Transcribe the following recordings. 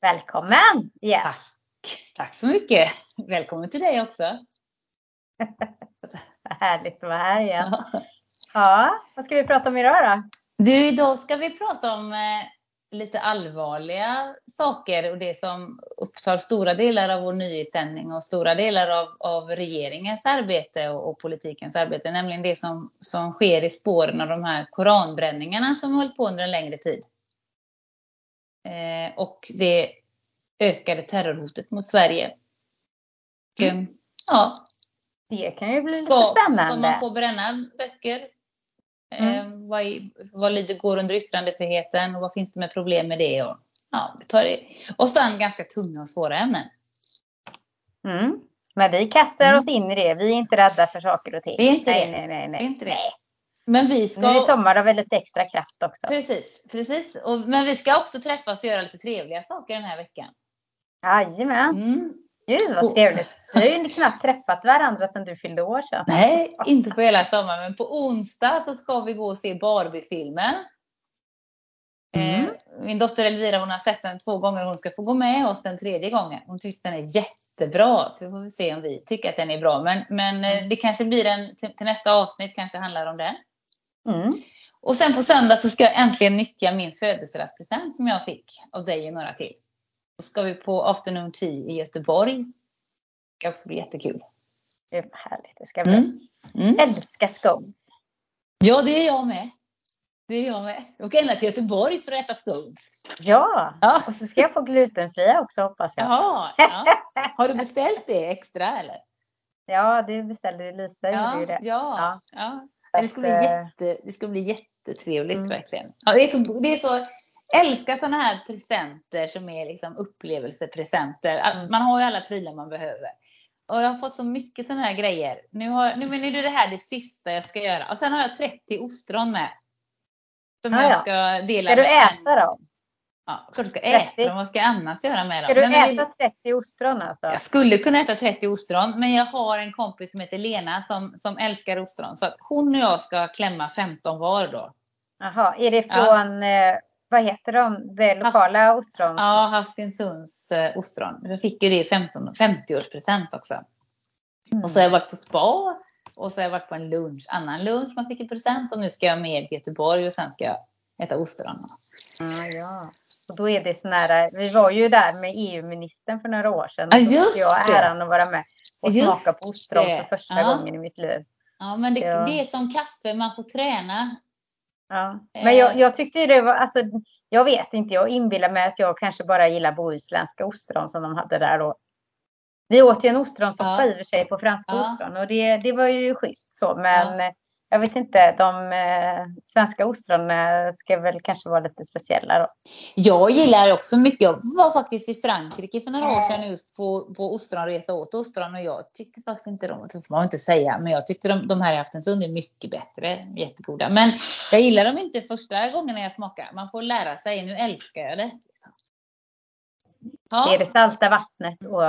Välkommen igen! Tack! Tack så mycket! Välkommen till dig också! Härligt att vara här igen. Ja, vad ska vi prata om idag då? Du, idag ska vi prata om eh, lite allvarliga saker och det som upptar stora delar av vår nyhetssändning och stora delar av, av regeringens arbete och, och, politikens arbete, nämligen det som, som sker i spåren av de här koranbränningarna som har hållit på under en längre tid. Eh, och det ökade terrorhotet mot Sverige. Mm. ja. Det kan ju bli ska, lite spännande. Ska man få bränna böcker? Mm. Eh, vad, vad lyder, går under yttrandefriheten och vad finns det med problem med det? Och, ja, vi tar det. och sen ganska tunga och svåra ämnen. Mm. Men vi kastar mm. oss in i det. Vi är inte rädda för saker och ting. Vi är inte nej, det. Nej, nej, nej. Vi är inte det. Men vi ska... Nu är sommar har vi lite extra kraft också. Precis, precis. Och, men vi ska också träffas och göra lite trevliga saker den här veckan. Jajamän. Mm. Gud vad trevligt. Vi har ju knappt träffat varandra sedan du fyllde år sedan. Nej, inte på hela sommaren. Men på onsdag så ska vi gå och se Barbie-filmen. Mm. Eh, min dotter Elvira hon har sett den två gånger. Hon ska få gå med oss den tredje gången. Hon tyckte den är jättebra. Så vi får se om vi tycker att den är bra. Men, men eh, mm. det kanske blir en till, till nästa avsnitt kanske handlar om den. Mm. Och sen på söndag så ska jag äntligen nyttja min födelsedagspresent som jag fick av dig och några till. Då ska vi på afternoon tea i Göteborg. Det ska också bli jättekul. Gud vad härligt det ska bli. Mm. Mm. Älskar scones. Ja, det är jag med. Det är jag med. Jag åker ända till Göteborg för att äta scones. Ja, ja. och så ska jag få glutenfria också hoppas jag. Jaha, ja. Har du beställt det extra eller? Ja, det beställde Lisa. Ja, gjorde ju det. Ja, ja. ja. Det, ska bli jätte, det ska bli jättetrevligt mm. verkligen. Ja, det, är så, det är så älskar sådana här presenter som är liksom upplevelsepresenter. Mm. Man har ju alla prylar man behöver. Och jag har fått så mycket sådana här grejer. Nu, har, nu men är det här det sista jag ska göra. Och sen har jag 30 ostron med. Som ah, jag ska dela. Ska du äta dem? Ja, klart du ska 30. äta dem. Vad ska jag annars göra med dem? Ska du men, äta 30 ostron alltså? Jag skulle kunna äta 30 ostron. Men jag har en kompis som heter Lena som, som älskar ostron. Så att hon och jag ska klämma 15 var då. Jaha, är det från ja. Eh, vad heter de, det lokala Hast ostron? Ja, Hastinsunds eh, ostron. Jag fick ju det i 50-årspresent också. Mm. Och så har jag varit på spa och så har jag varit på en lunch, annan lunch man fick i present och nu ska jag med till Göteborg och sen ska jag äta ostron. Ah, ja. Och då är det sån här, vi var ju där med EU-ministern för några år sedan. Ja, just jag har äran att vara med och just smaka på ostron det. för första ja. gången i mitt liv. Ja, men det, det är som kaffe, man får träna. Ja. Men jag, jag tyckte det var, alltså, jag vet inte, jag inbillar mig att jag kanske bara gillar bohuslänska ostron som de hade där då. Vi åt ju en ostronsoppa ja. i och för sig på franska ja. ostron och det, det var ju schysst så, men ja jag vet inte, de eh, svenska ostronen ska väl kanske vara lite speciella då. Jag gillar också mycket, jag var faktiskt i Frankrike för några år sedan just på, på ostronresa åt ostron och jag tyckte faktiskt inte de, det får man inte säga, men jag tyckte de, de här i Aftensund är mycket bättre, jättegoda. Men jag gillar dem inte första gången när jag smakar, man får lära sig, nu älskar jag det. Ja. Det är det salta vattnet och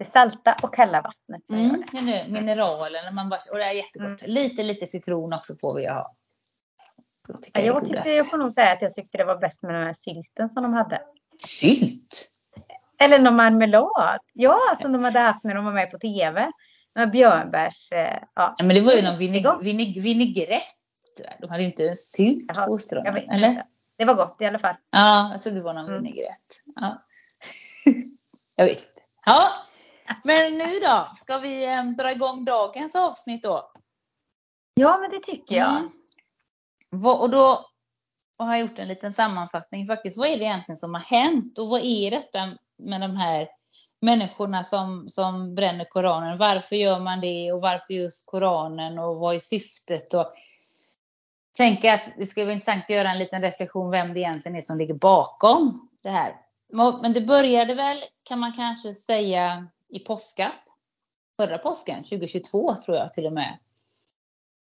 det salta och kalla vattnet som mm, det. Mineralerna, man bara, och det är jättegott. Mm. Lite, lite citron också får vi ha. Jag, jag, tyckte, jag får nog säga att jag tyckte det var bäst med den här sylten som de hade. Sylt? Eller någon marmelad. Ja, som de hade haft när de var med på tv. Med björnbärs... Eh, ja. ja. men det var ju någon vinig, vinig, vinägrett. De hade ju inte en sylt Jaha, på ostronen. Eller? Det var gott i alla fall. Ja, jag trodde det var någon mm. vinägrett. Ja. jag vet inte. Ja, men nu då, ska vi eh, dra igång dagens avsnitt då? Ja, men det tycker jag. Mm. Och då har jag gjort en liten sammanfattning faktiskt. Vad är det egentligen som har hänt och vad är detta med de här människorna som, som bränner Koranen? Varför gör man det och varför just Koranen och vad är syftet? Och tänka att det skulle vara intressant att göra en liten reflektion vem det egentligen är som ligger bakom det här. Men det började väl, kan man kanske säga, i påskas. Förra påsken, 2022 tror jag till och med.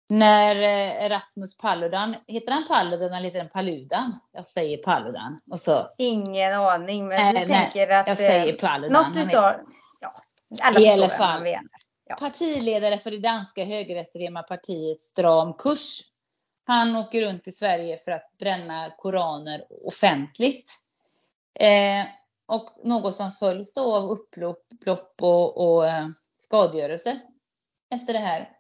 När eh, Rasmus Paludan, heter han Paludan eller heter han Paludan? Jag säger Paludan. Och så, Ingen aning, men äh, jag tänker att... Jag säger eh, Paludan. Något utav, ja, alla I alla fall. Ja. Partiledare för det danska högerextrema partiet Stram kurs. Han åker runt i Sverige för att bränna koraner offentligt. Eh, och något som följs då av upplopp och, och eh, skadegörelse efter det här.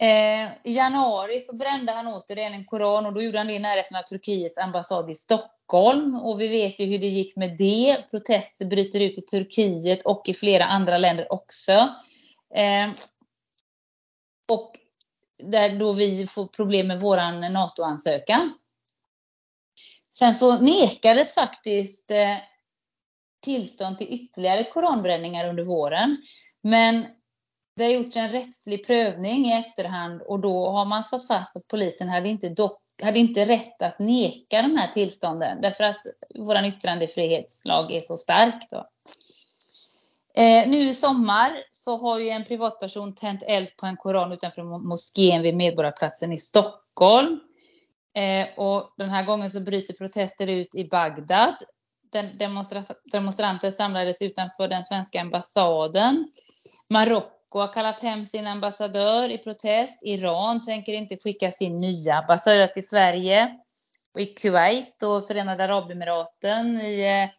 Eh, I januari så brände han återigen en koran och då gjorde han det i närheten av Turkiets ambassad i Stockholm. Och vi vet ju hur det gick med det. Protester bryter ut i Turkiet och i flera andra länder också. Eh, och där då vi får problem med våran NATO-ansökan. Sen så nekades faktiskt eh, tillstånd till ytterligare koranbränningar under våren. Men det har gjorts en rättslig prövning i efterhand och då har man slått fast att polisen hade inte, dock, hade inte rätt att neka de här tillstånden därför att vår yttrandefrihetslag är så stark. Då. Eh, nu i sommar så har ju en privatperson tänt eld på en koran utanför moskén vid Medborgarplatsen i Stockholm. Eh, och den här gången så bryter protester ut i Bagdad. Den demonstranter samlades utanför den svenska ambassaden. Marocko har kallat hem sin ambassadör i protest. Iran tänker inte skicka sin nya ambassadör till Sverige. Och I Kuwait och Förenade Arabemiraten, i eh,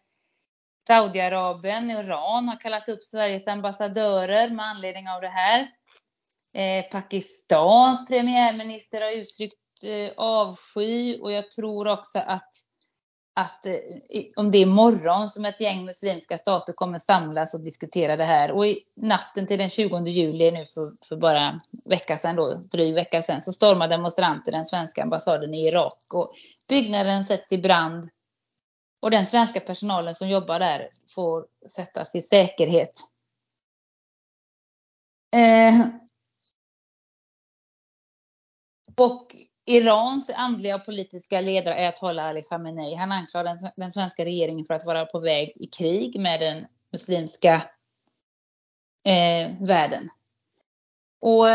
Saudiarabien, Iran har kallat upp Sveriges ambassadörer med anledning av det här. Eh, Pakistans premiärminister har uttryckt eh, avsky och jag tror också att, att eh, om det är imorgon som ett gäng muslimska stater kommer samlas och diskutera det här. Och i natten till den 20 juli nu för, för bara vecka sedan då, dryg vecka sedan, så stormar demonstranter den svenska ambassaden i Irak och byggnaden sätts i brand. Och den svenska personalen som jobbar där får sättas i säkerhet. Eh, och Irans andliga och politiska ledare Ayatollah Ali Khamenei, han anklagar den, den, svenska regeringen för att vara på väg i krig med den muslimska eh, världen. Och,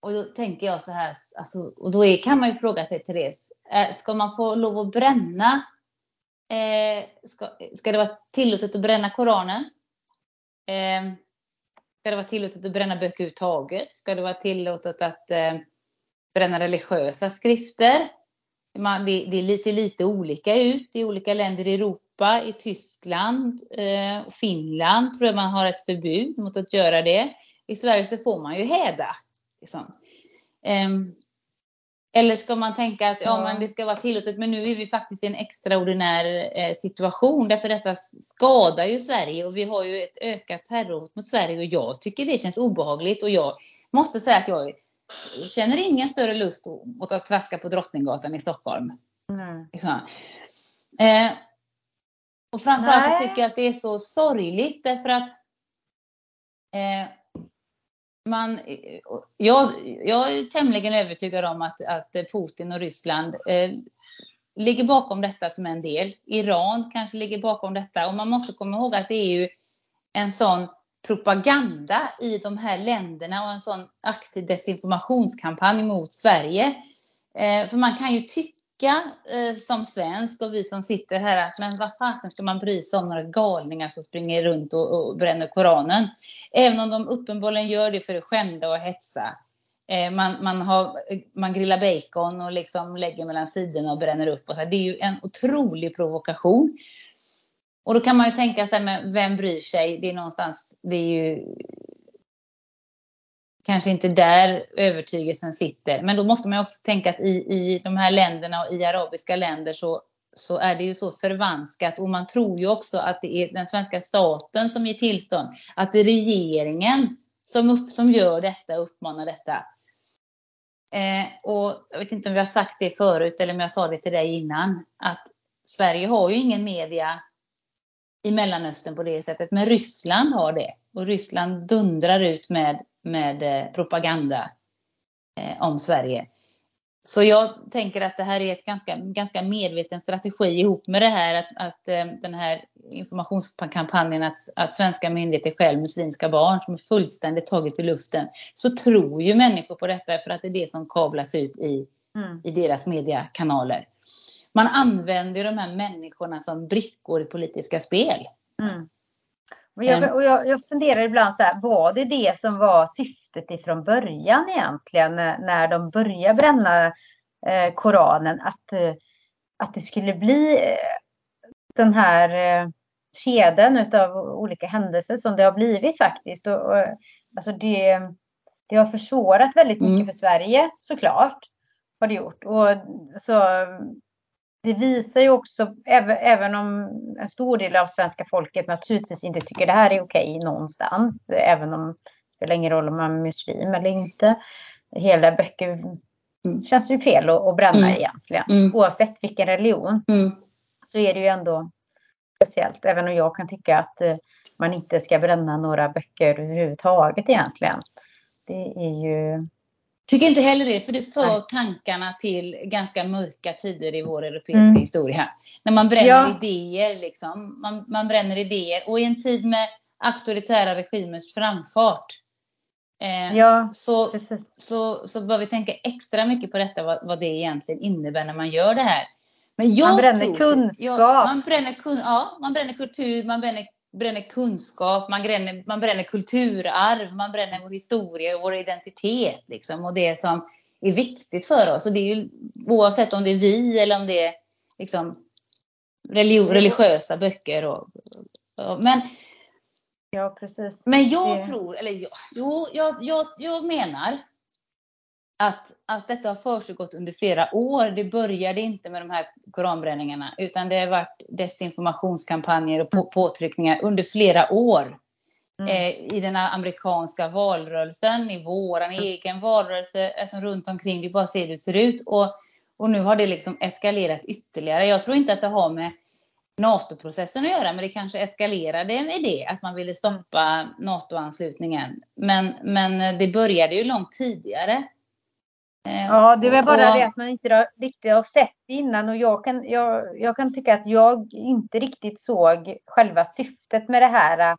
och då tänker jag så här, alltså, och då är, kan man ju fråga sig Therese, eh, ska man få lov att bränna, eh, ska, ska det vara tillåtet att bränna Koranen? Eh, ska det vara tillåtet att bränna böcker överhuvudtaget? Ska det vara tillåtet att eh, bränna religiösa skrifter. Man, det, det, ser lite olika ut i olika länder i Europa. I Tyskland eh, och Finland tror jag man har ett förbud mot att göra det. I Sverige så får man ju häda. Liksom. Eh, eller ska man tänka att ja, men det ska vara tillåtet, men nu är vi faktiskt i en extraordinär eh, situation därför detta skadar ju Sverige och vi har ju ett ökat terrorhot mot Sverige och jag tycker det känns obehagligt och jag måste säga att jag känner ingen större lust mot att traska på Drottninggatan i Stockholm. Mm. Eh, och framförallt så tycker jag att det är så sorgligt därför att eh, man, jag, jag är tämligen övertygad om att, att Putin och Ryssland eh, ligger bakom detta som en del. Iran kanske ligger bakom detta och man måste komma ihåg att det är ju en sån propaganda i de här länderna och en sån aktiv desinformationskampanj mot Sverige. Eh, för man kan ju tycka eh, som svensk och vi som sitter här att men vad fasen ska man bry sig om några galningar som springer runt och, och bränner Koranen. Även om de uppenbarligen gör det för att skända och hetsa. Eh, man, man, har, man grillar bacon och liksom lägger mellan sidorna och bränner upp. Och så. Det är ju en otrolig provokation. Och då kan man ju tänka sig, men vem bryr sig? Det är någonstans, det är ju kanske inte där övertygelsen sitter. Men då måste man också tänka att i, i de här länderna och i arabiska länder så, så är det ju så förvanskat och man tror ju också att det är den svenska staten som ger tillstånd. Att det är regeringen som, upp, som gör detta och uppmanar detta. Eh, och jag vet inte om vi har sagt det förut eller om jag sa det till dig innan. Att Sverige har ju ingen media i Mellanöstern på det sättet. Men Ryssland har det. Och Ryssland dundrar ut med, med eh, propaganda eh, om Sverige. Så jag tänker att det här är ett ganska, ganska medveten strategi ihop med det här att, att eh, den här informationskampanjen att, att svenska myndigheter själv muslimska barn som är fullständigt taget i luften. Så tror ju människor på detta för att det är det som kablas ut i, mm. i deras mediekanaler man använder de här människorna som brickor i politiska spel. Mm. Och jag, och jag, jag funderar ibland så här, var det det som var syftet ifrån början egentligen när, de började bränna eh, Koranen? Att, eh, att det skulle bli eh, den här eh, kedjan av olika händelser som det har blivit faktiskt. Och, och, alltså det, det har försvårat väldigt mycket mm. för Sverige såklart. Har det gjort. Och, så, det visar ju också, även, om en stor del av svenska folket naturligtvis inte tycker det här är okej någonstans, även om det spelar ingen roll om man är muslim eller inte. Hela böcker mm. känns ju fel att, att bränna mm. egentligen, mm. oavsett vilken religion. Mm. Så är det ju ändå speciellt, även om jag kan tycka att eh, man inte ska bränna några böcker överhuvudtaget egentligen. Det är ju Tycker inte heller det, för det för Nej. tankarna till ganska mörka tider i vår europeiska mm. historia. När man bränner ja. idéer, liksom. Man, man bränner idéer. Och i en tid med auktoritära regimers framfart. Eh, ja, så, så, så bör vi tänka extra mycket på detta, vad, vad det egentligen innebär när man gör det här. Men jag man bränner tror, kunskap. Ja, man, bränner, ja, man bränner kultur, man bränner bränner kunskap, man bränner, man bränner kulturarv, man bränner vår historia och vår identitet liksom, och det som är viktigt för oss. Och det är ju oavsett om det är vi eller om det är liksom, religion, religiösa böcker. Och, och, men, ja, precis. men jag det... tror, eller jag, jo, jag, jag, jag menar att, att detta har försiggått under flera år. Det började inte med de här koranbränningarna utan det har varit desinformationskampanjer och på, påtryckningar under flera år. Mm. Eh, I den amerikanska valrörelsen, i våran mm. egen valrörelse, alltså runt omkring. Vi bara ser hur det ser ut. Och, och nu har det liksom eskalerat ytterligare. Jag tror inte att det har med NATO-processen att göra, men det kanske eskalerade med det, att man ville stoppa NATO-anslutningen. Men, men det började ju långt tidigare. Eh, ja, det är bara och, det att man inte riktigt har sett det innan och jag kan, jag, jag kan tycka att jag inte riktigt såg själva syftet med det här.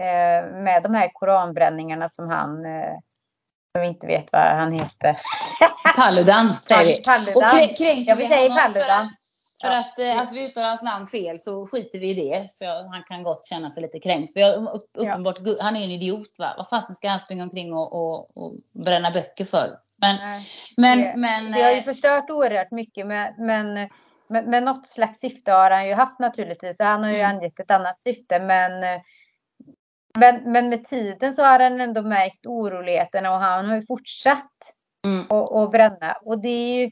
Eh, med de här koranbränningarna som han, eh, som inte vet vad han heter. Paludan säger vi. Paludan. Och kränker vi honom Paludan. för att, för att, ja. att vi uttalar hans namn fel så skiter vi i det. För han kan gott känna sig lite kränkt. För jag, upp, uppenbart, ja. han är en idiot va. Vad fasen ska han springa omkring och, och, och bränna böcker för? Men, men, det, men, det har ju eh, förstört oerhört mycket. Men, men, men, något slags syfte har han ju haft naturligtvis. Han har ju mm. angett ett annat syfte. Men, men, men med tiden så har han ändå märkt oroligheterna och han har ju fortsatt mm. att, att bränna. Och det är ju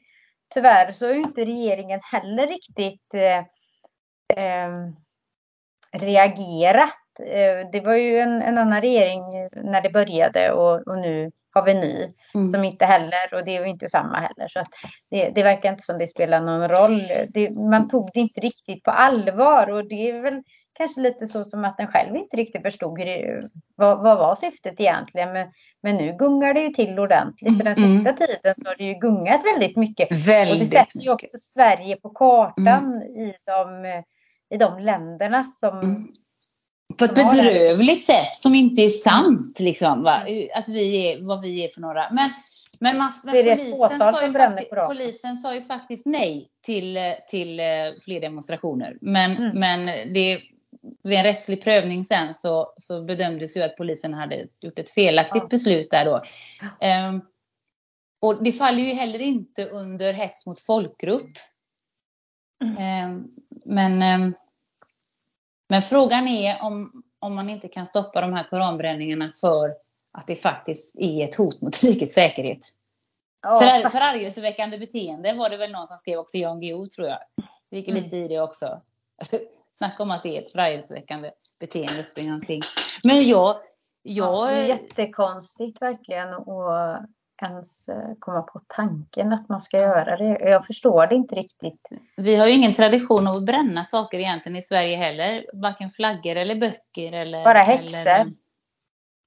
tyvärr så ju inte regeringen heller riktigt eh, eh, reagerat. Eh, det var ju en, en, annan regering när det började och, och nu har vi ny mm. som inte heller och det är ju inte samma heller. Så det, det, verkar inte som det spelar någon roll. Det, man tog det inte riktigt på allvar och det är väl kanske lite så som att den själv inte riktigt förstod det, vad, vad var syftet egentligen. Men, men nu gungar det ju till ordentligt. För den mm. sista tiden så har det ju gungat väldigt mycket. Väldigt och det sätter ju också Sverige på kartan mm. i, de, i de länderna som mm på ett bedrövligt sätt som inte är sant. Liksom, va? Att vi är vad vi är för några. Men, men, man, men polisen, sa ju faktiskt, polisen sa ju faktiskt nej till, till eh, fler demonstrationer. Men, mm. men det, vid en rättslig prövning sen så, så bedömdes ju att polisen hade gjort ett felaktigt ja. beslut där då. Um, och det faller ju heller inte under hets mot folkgrupp. Mm. Um, men um, men frågan är om, om man inte kan stoppa de här koranbränningarna för att det faktiskt är ett hot mot rikets säkerhet. Ja, För, förargelseväckande beteende var det väl någon som skrev också, Jan Guillou tror jag. Det ligger mm. lite i det också. Alltså, snacka om att det är ett förargelseväckande beteende springa omkring. Men jag... jag... Ja, jättekonstigt verkligen. Och ens eh, komma på tanken att man ska göra det. Jag förstår det inte riktigt. Vi har ju ingen tradition av att bränna saker egentligen i Sverige heller. Varken flaggor eller böcker eller... Bara häxor. Eller,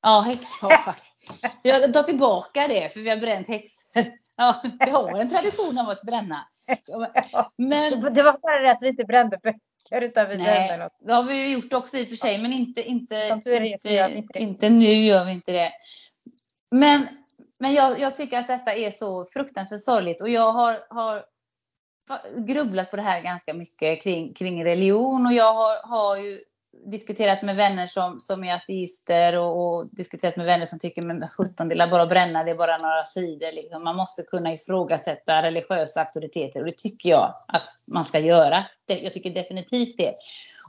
ja, häxor faktiskt. Jag tar tillbaka det för vi har bränt häxor. Ja, vi har en tradition av att bränna. Men, det var bara det att vi inte brände böcker utan vi nej, brände något. Det har vi ju gjort också i och för sig men inte, inte, inte. Inte nu gör vi inte det. Men men jag, jag, tycker att detta är så fruktansvärt sorgligt och jag har, har grubblat på det här ganska mycket kring, kring religion och jag har, har ju diskuterat med vänner som, som är ateister och, och diskuterat med vänner som tycker men 17 det är bara att bränna, det är bara några sidor. Liksom. Man måste kunna ifrågasätta religiösa auktoriteter och det tycker jag att man ska göra. Jag tycker definitivt det.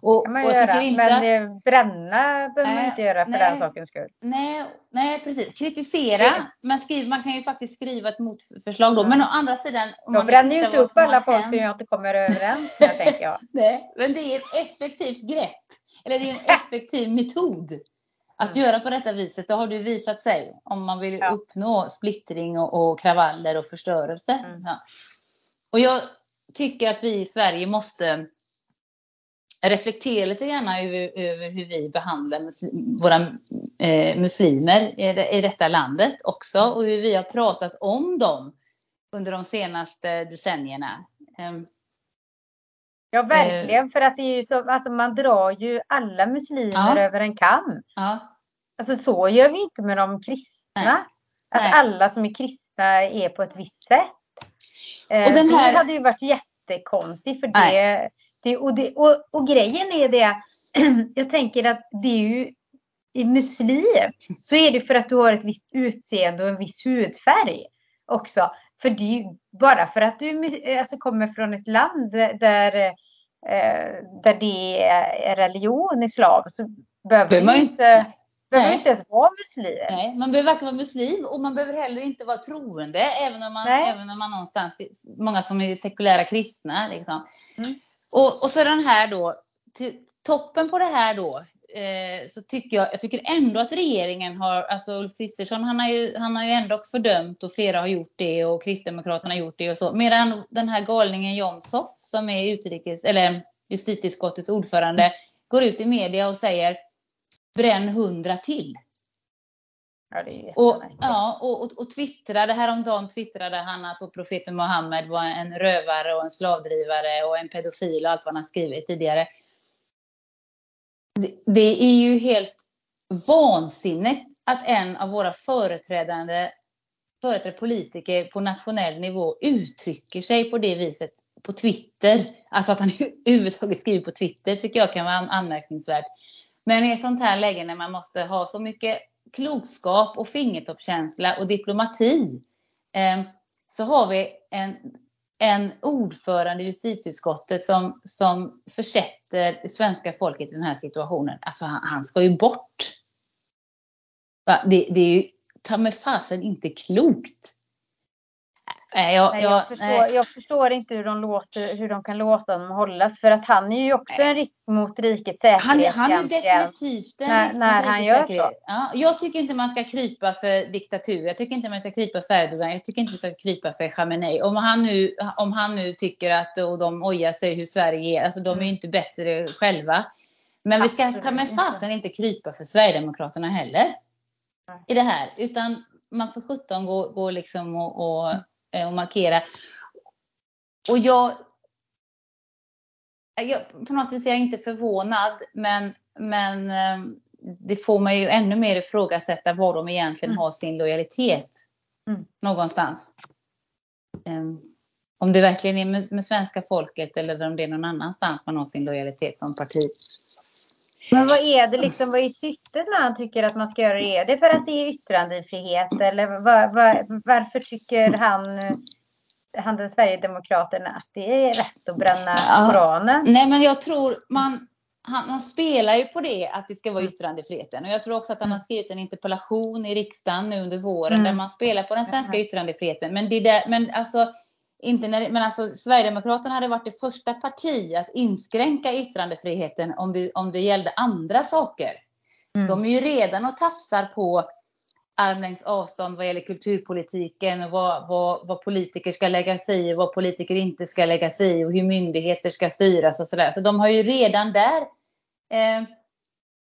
Och, man och göra, inte men att, bränna behöver man inte göra för nej, den sakens skull. Nej, nej precis. Kritisera. Ja. Man, skriver, man kan ju faktiskt skriva ett motförslag då. Men å andra sidan. Jag bränner ju inte upp alla folk som jag inte kommer överens med, tänker jag. Nej, men det är ett effektivt grepp. Eller det är en effektiv metod. Att mm. göra på detta viset, det har det visat sig. Om man vill ja. uppnå splittring och, och, kravaller och förstörelse. Mm. Ja. Och jag tycker att vi i Sverige måste reflektera lite grann över, över hur vi behandlar muslim, våra eh, muslimer i, i detta landet också och hur vi har pratat om dem under de senaste decennierna. Um, ja, verkligen. Eh, för att det är ju så, alltså man drar ju alla muslimer ja, över en kam. Ja. Alltså så gör vi inte med de kristna. Nej. Att Nej. alla som är kristna är på ett visst sätt. Eh, och den här... Det hade ju varit jättekonstigt för det, det, och, det och, och grejen är det, jag tänker att det är ju i muslim så är det för att du har ett visst utseende och en viss hudfärg också. För det är ju bara för att du alltså, kommer från ett land där, eh, där det är religion, islam, så behöver man inte behöver inte ens vara muslim. Nej, man behöver varken vara muslim och man behöver heller inte vara troende, även om man, även om man någonstans, många som är sekulära kristna. Liksom. Mm. Och, och så den här då, till toppen på det här då, eh, så tycker jag, jag tycker ändå att regeringen har, alltså Ulf Kristersson han har ju, han har ju ändå fördömt och flera har gjort det och Kristdemokraterna har gjort det och så. Medan den här galningen Jomshof som är utrikes, eller justitieutskottets ordförande går ut i media och säger bränn hundra till. Ja, och, ja, och, och, och twittrade, häromdagen twittrade han att profeten Muhammed var en rövare och en slavdrivare och en pedofil och allt vad han skrivit tidigare. Det, det är ju helt vansinnigt att en av våra företrädande företrädande politiker på nationell nivå uttrycker sig på det viset på Twitter. Alltså att han överhuvudtaget skriver på Twitter tycker jag kan vara anmärkningsvärt. Men i ett sånt här läge när man måste ha så mycket klokskap och fingertoppskänsla och diplomati eh, så har vi en, en ordförande i justitieutskottet som, som försätter svenska folket i den här situationen. Alltså han, han ska ju bort. Det, det är ju ta med fasen inte klokt. Nej, jag, nej, jag, jag, förstår, nej. jag, förstår, inte hur de, låter, hur de kan låta honom hållas. För att han är ju också en risk mot rikets säkerhet. Han, han är definitivt en när, risk när mot han gör säkerhet. Ja, jag tycker inte man ska krypa för diktatur. Jag tycker inte man ska krypa för Erdogan. Jag tycker inte man ska krypa för Khamenei. Om han nu, om han nu tycker att och de ojar sig hur Sverige är. Alltså de är ju mm. inte bättre själva. Men Absolut vi ska ta med fasen inte krypa för Sverigedemokraterna heller. I det här. Utan man får sjutton gå, gå liksom och, och mm och markera. Och jag, jag, på något vis är jag inte förvånad, men, men eh, det får mig ju ännu mer ifrågasätta var de egentligen mm. har sin lojalitet mm. någonstans. Um, om det verkligen är med, med, svenska folket eller om det är någon annanstans man har sin lojalitet som parti. Men vad är det liksom, vad är syftet att han tycker att man ska göra det? Är det för att det är yttrandefrihet eller var, var, varför tycker han, han den Sverigedemokraten att det är rätt att bränna ja. Koranen? Nej men jag tror man, han, han, spelar ju på det att det ska vara yttrandefriheten och jag tror också att han har skrivit en interpellation i riksdagen nu under våren mm. där man spelar på den svenska yttrandefriheten. Men det där, men alltså inte när, men alltså Sverigedemokraterna hade varit det första parti att inskränka yttrandefriheten om det, om det gällde andra saker. Mm. De är ju redan och tafsar på armlängds avstånd vad gäller kulturpolitiken och vad, vad, vad, politiker ska lägga sig i och vad politiker inte ska lägga sig i och hur myndigheter ska styras och sådär. Så de har ju redan där eh,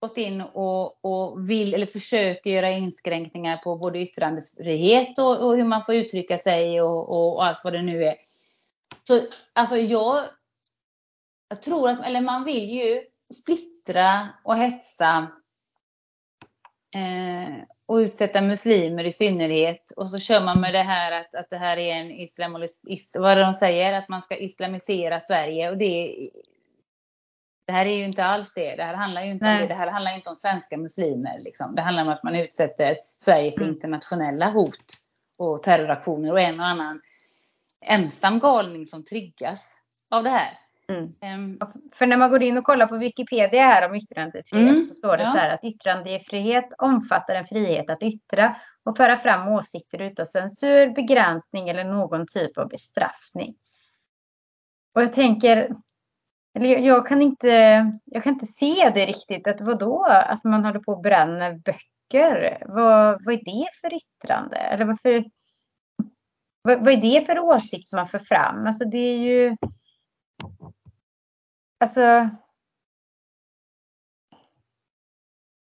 gått in och, och, vill eller försöker göra inskränkningar på både yttrandefrihet och, och hur man får uttrycka sig och, och, allt vad det nu är. Så alltså jag, jag tror att, eller man vill ju splittra och hetsa eh, och utsätta muslimer i synnerhet. Och så kör man med det här att, att det här är en islam, is, vad är det de säger, att man ska islamisera Sverige. Och det det här är ju inte alls det. Det här handlar ju inte Nej. om det. Det här handlar inte om svenska muslimer. Liksom. Det handlar om att man utsätter Sverige för mm. internationella hot och terroraktioner och en och annan ensam galning som triggas av det här. Mm. Um, för när man går in och kollar på Wikipedia här om yttrandefrihet mm, så står det ja. så här att yttrandefrihet omfattar en frihet att yttra och föra fram åsikter utan censur, begränsning eller någon typ av bestraffning. Och jag tänker, eller jag, jag kan inte, jag kan inte se det riktigt, att vadå, att man håller på och bränner böcker, vad, vad är det för yttrande? Eller varför, vad, vad är det för åsikt som man för fram? Alltså det är ju Alltså.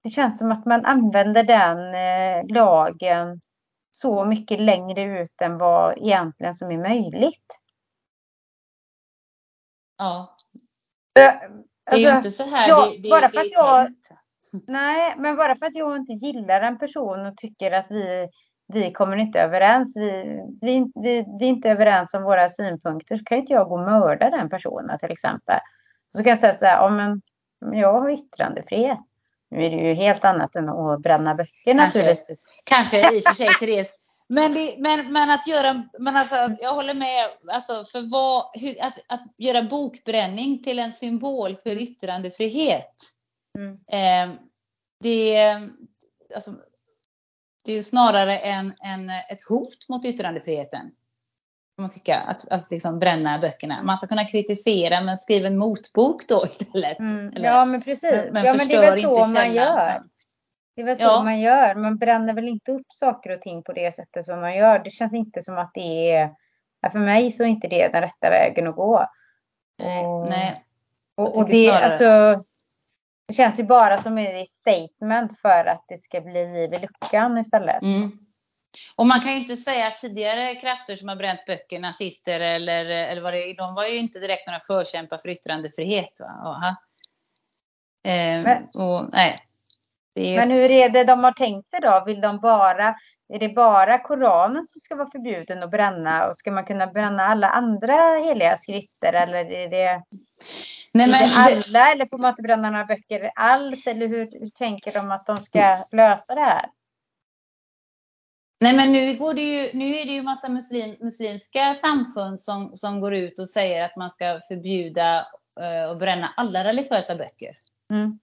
Det känns som att man använder den eh, lagen så mycket längre ut än vad egentligen som är möjligt. Ja. Alltså, det är ju inte så här. Ja, det, det, bara för att jag, Nej, men bara för att jag inte gillar en person och tycker att vi, vi kommer inte överens, vi, vi, vi, vi är inte överens om våra synpunkter, så kan inte jag gå och mörda den personen till exempel. Så kan jag säga så här, ja, men jag har yttrandefrihet. Nu är det ju helt annat än att bränna böcker kanske, naturligtvis. Kanske i och för sig Therese. Men, det, men, men att göra, men alltså, jag håller med, alltså, för vad, hur, att, att göra bokbränning till en symbol för yttrandefrihet. Mm. Eh, det, alltså, det är snarare en, en, ett hot mot yttrandefriheten man tycka, att, att liksom bränna böckerna. Man ska kunna kritisera men skriv en motbok då istället. Mm. ja men precis. Men, men ja men det är väl så man gör. Det är väl så ja. man gör. Man bränner väl inte upp saker och ting på det sättet som man gör. Det känns inte som att det är, för mig så är inte det den rätta vägen att gå. Nej. Och, nej. och, och det, snarare... alltså, det känns ju bara som ett statement för att det ska bli liv i luckan istället. Mm. Och man kan ju inte säga att tidigare krafter som har bränt böcker, nazister eller, eller vad det är, de var ju inte direkt några förkämpar för yttrandefrihet. Va? Eh, men, och, nej. Men hur är det de har tänkt sig då? Vill de bara, är det bara Koranen som ska vara förbjuden att bränna och ska man kunna bränna alla andra heliga skrifter eller är det, Nej, men, alla eller får man inte bränna några böcker alls eller hur, hur tänker de att de ska lösa det här? Nej men nu, går det ju, nu är det ju massa muslim, muslimska samfund som, som går ut och säger att man ska förbjuda och bränna alla religiösa böcker. Mm.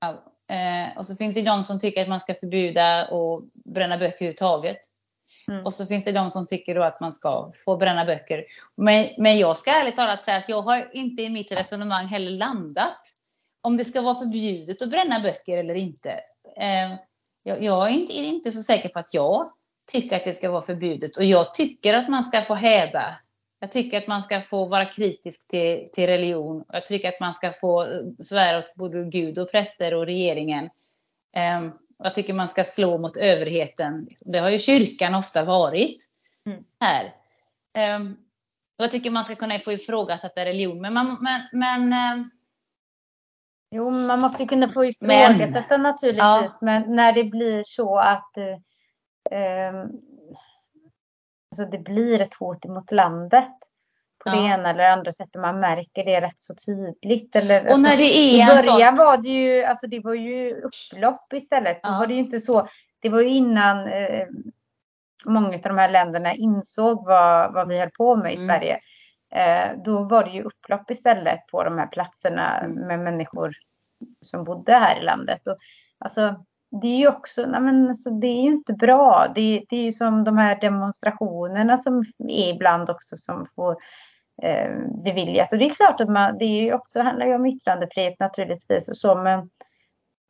Ja, uh, och så finns det de som tycker att man ska förbjuda och bränna böcker överhuvudtaget. Mm. Och så finns det de som tycker då att man ska få bränna böcker. Men, men jag ska ärligt talat säga att jag har inte i mitt resonemang heller landat om det ska vara förbjudet att bränna böcker eller inte. Uh, jag, jag är inte, är inte så säker på att jag tycker att det ska vara förbjudet och jag tycker att man ska få häda. Jag tycker att man ska få vara kritisk till, till religion. Jag tycker att man ska få eh, svära åt både Gud och präster och regeringen. Um, jag tycker man ska slå mot överheten. Det har ju kyrkan ofta varit mm. här. Um, jag tycker man ska kunna få ifrågasätta religion. Men, man, men, men um, Jo, man måste ju kunna få ifrågasätta men, naturligtvis. Ja. Men när det blir så att eh, alltså det blir ett hot mot landet på ja. det ena eller andra sättet. Man märker det rätt så tydligt. Eller, och alltså, när det är I början var det ju, alltså det var ju upplopp istället. Ja. Då var det ju inte så. Det var ju innan eh, många av de här länderna insåg vad, vad vi höll på med i mm. Sverige. Eh, då var det ju upplopp istället på de här platserna mm. med människor som bodde här i landet. Och, alltså, det är ju också, nej men alltså, det är ju inte bra. Det, det är ju som de här demonstrationerna som är ibland också som får eh, beviljat. Och det är klart att man, det är ju också, handlar ju om yttrandefrihet naturligtvis och så, men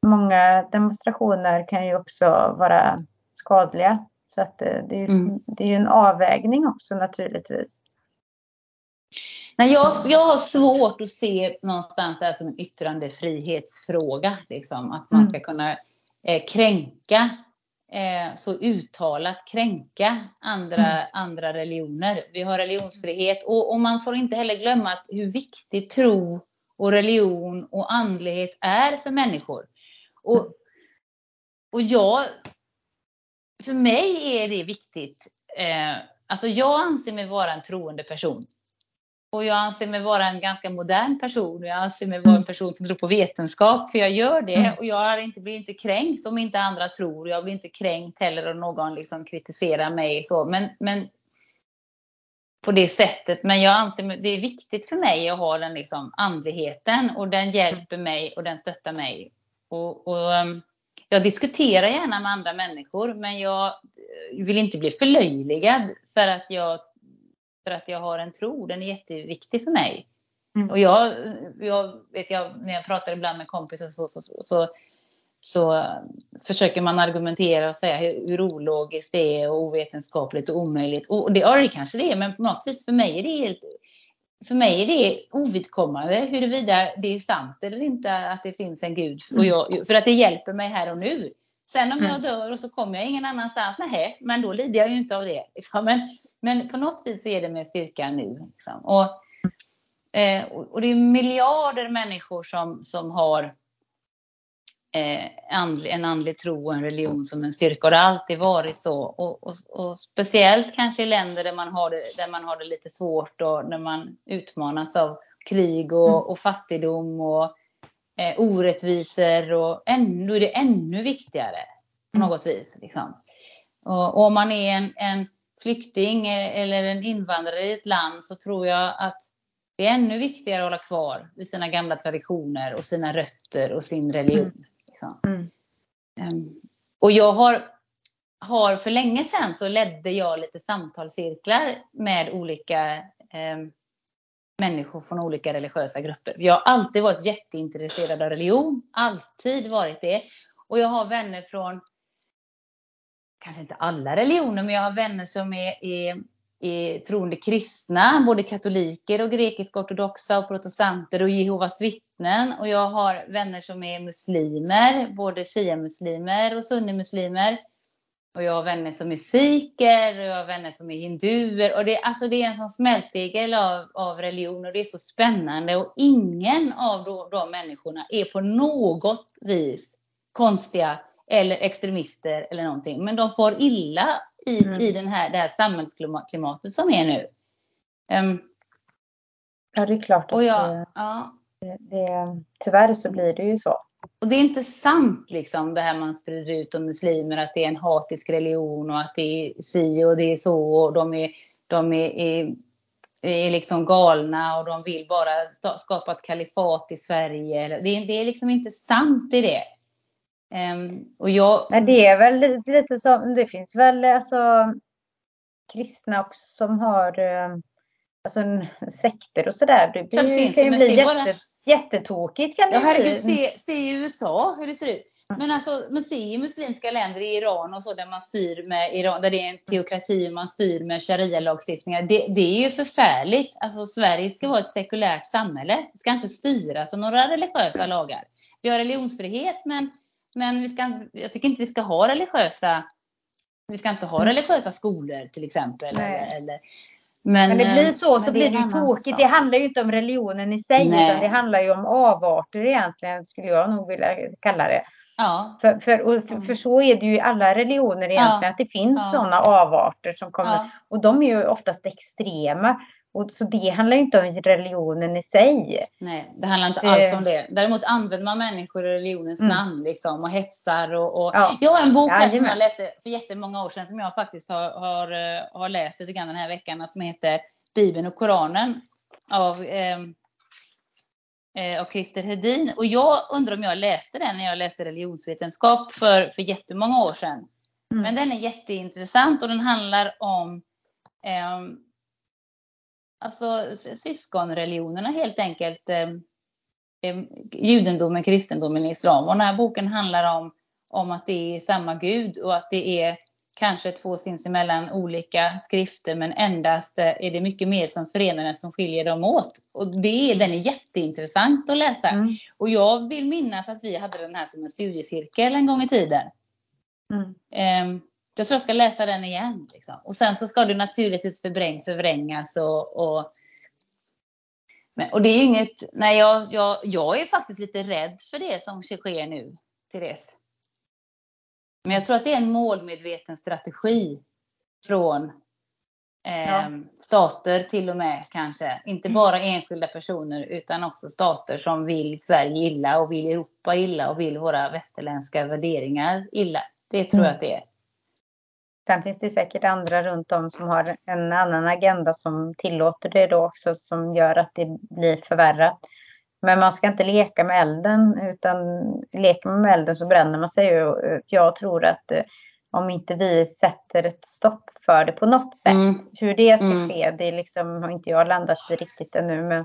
många demonstrationer kan ju också vara skadliga. Så att eh, det, är ju, mm. det är ju en avvägning också naturligtvis. Nej, jag, jag har svårt att se någonstans det här som en yttrandefrihetsfråga. Liksom, att man mm. ska kunna eh, kränka, eh, så uttalat kränka andra, mm. andra religioner. Vi har religionsfrihet och, och man får inte heller glömma att hur viktigt tro och religion och andlighet är för människor. Och, och jag, för mig är det viktigt. Eh, alltså jag anser mig vara en troende person. Och jag anser mig vara en ganska modern person. Jag anser mig vara en person som tror på vetenskap, för jag gör det. Mm. Och jag inte, blir inte kränkt om inte andra tror. Jag blir inte kränkt heller om någon liksom kritiserar mig. Så. Men, men på det sättet. Men jag anser det är viktigt för mig att ha den liksom andligheten och den hjälper mig och den stöttar mig. Och, och um, jag diskuterar gärna med andra människor men jag vill inte bli förlöjligad för att jag, för att jag har en tro. Den är jätteviktig för mig. Mm. Och jag, jag vet jag, när jag pratar ibland med kompisar så, så, så, så försöker man argumentera och säga hur, hur ologiskt det är och ovetenskapligt och omöjligt. Och det, ja, det kanske det är, men på något vis för mig är det helt för mig är det ovidkommande huruvida det är sant eller inte att det finns en gud. Och mm. jag, för att det hjälper mig här och nu. Sen om jag mm. dör och så kommer jag ingen annanstans, nej, men då lider jag ju inte av det. Liksom. Men, men på något vis är det med styrka nu. Liksom. Och, eh, och det är miljarder människor som, som har eh, andlig, en andlig tro och en religion som en styrka. Och det har alltid varit så. Och, och, och, speciellt kanske i länder där man, har det, där man har det lite svårt och när man utmanas av krig och, mm. och fattigdom och eh, orättvisor. Och ännu är det ännu viktigare på något vis. Liksom. Och, och, om man är en, en flykting eller en invandrare i ett land så tror jag att det är ännu viktigare att hålla kvar vid sina gamla traditioner och sina rötter och sin religion. Mm. Liksom. Mm. Um, och jag har, har för länge sedan så ledde jag lite samtalscirklar med olika um, människor från olika religiösa grupper. Jag har alltid varit jätteintresserad av religion, alltid varit det. Och jag har vänner från, kanske inte alla religioner, men jag har vänner som är, är är troende kristna, både katoliker och grekisk-ortodoxa och protestanter och Jehovas vittnen. Och jag har vänner som är muslimer, både shia-muslimer och sunnimuslimer. Och jag har vänner som är sikher och jag har vänner som är hinduer. Och det, alltså det är en sån smältdegel av, av religion och det är så spännande. Och ingen av de, de människorna är på något vis konstiga eller extremister eller någonting. Men de får illa i, mm. i den här, det här samhällsklimatet som är nu. Um, ja, det är klart att jag, det, ja. Det, tyvärr så blir det ju så. Och det är inte sant liksom det här man sprider ut om muslimer att det är en hatisk religion och att det är si och det är så och de är, de är, är, är liksom galna och de vill bara skapa ett kalifat i Sverige. Det är, det är liksom inte sant i det. Um, och jag... Men det är väl lite, lite som, det finns väl alltså kristna också som har uh, alltså, sekter och sådär. Det, det finns kan ju bli jätte, bara... jättetokigt. Kan ja, herregud, se, se i USA hur det ser ut. Men, alltså, men se i muslimska länder, i Iran och så, där man styr med Iran, där det är en teokrati och man styr med sharia-lagstiftningar. Det, det, är ju förfärligt. Alltså, Sverige ska vara ett sekulärt samhälle. Det ska inte styras av några religiösa lagar. Vi har religionsfrihet, men men vi ska, jag tycker inte vi ska ha religiösa vi ska inte ha mm. religiösa skolor till exempel. Eller, eller, men, men det blir så, så blir det ju tråkigt. Sak. Det handlar ju inte om religionen i sig, Nej. utan det handlar ju om avarter egentligen, skulle jag nog vilja kalla det. Ja. För, för, för, mm. för, så är det ju i alla religioner egentligen, ja. att det finns ja. sådana avarter som kommer. Och de är ju oftast extrema. Och så det handlar inte om religionen i sig. Nej, det handlar inte alls om det. Däremot använder man människor i religionens mm. namn liksom och hetsar och, och... Ja. Jag har en bok här som jag läste för jättemånga år sedan som jag faktiskt har, har, eh, har läst lite grann den här veckan som heter Bibeln och Koranen av, eh, av Christer Hedin. Och jag undrar om jag läste den när jag läste religionsvetenskap för, för jättemånga år sedan. Mm. Men den är jätteintressant och den handlar om eh, alltså syskonreligionerna helt enkelt. Eh, eh, judendomen, kristendomen, islam. Och den här boken handlar om, om att det är samma gud och att det är kanske två sinsemellan olika skrifter men endast eh, är det mycket mer som förenar än som skiljer dem åt. Och det, den är jätteintressant att läsa. Mm. Och jag vill minnas att vi hade den här som en studiecirkel en gång i tiden. Mm. Um, jag tror jag ska läsa den igen. Liksom. Och sen så ska det naturligtvis förbräng, förvrängas och, och men, och det är inget, nej jag, jag, jag är faktiskt lite rädd för det som sker nu, Therese. Men jag tror att det är en målmedveten strategi från Ja. Ehm, stater till och med kanske. Inte bara enskilda personer utan också stater som vill Sverige illa och vill Europa illa och vill våra västerländska värderingar illa. Det tror jag att det är. Sen finns det säkert andra runt om som har en annan agenda som tillåter det då också som gör att det blir förvärrat. Men man ska inte leka med elden utan leker man med elden så bränner man sig. Jag tror att eh, om inte vi sätter ett stopp för det på något sätt. Mm. Hur det ska mm. ske, det liksom, har inte jag landat riktigt ännu. Men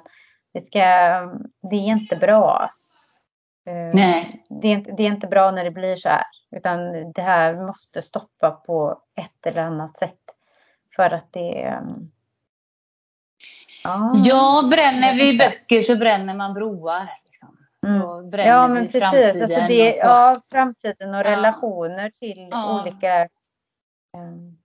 det, ska, det är inte bra. Eh, Nej. Det är, inte, det är inte bra när det blir så här. Utan det här måste stoppa på ett eller annat sätt. För att det... Um... Ah. Ja, bränner vi böcker så bränner man broar. Liksom. Så mm. bränner ja, men vi precis. framtiden. Alltså det, ja, framtiden och ja. relationer till ja. olika... Um...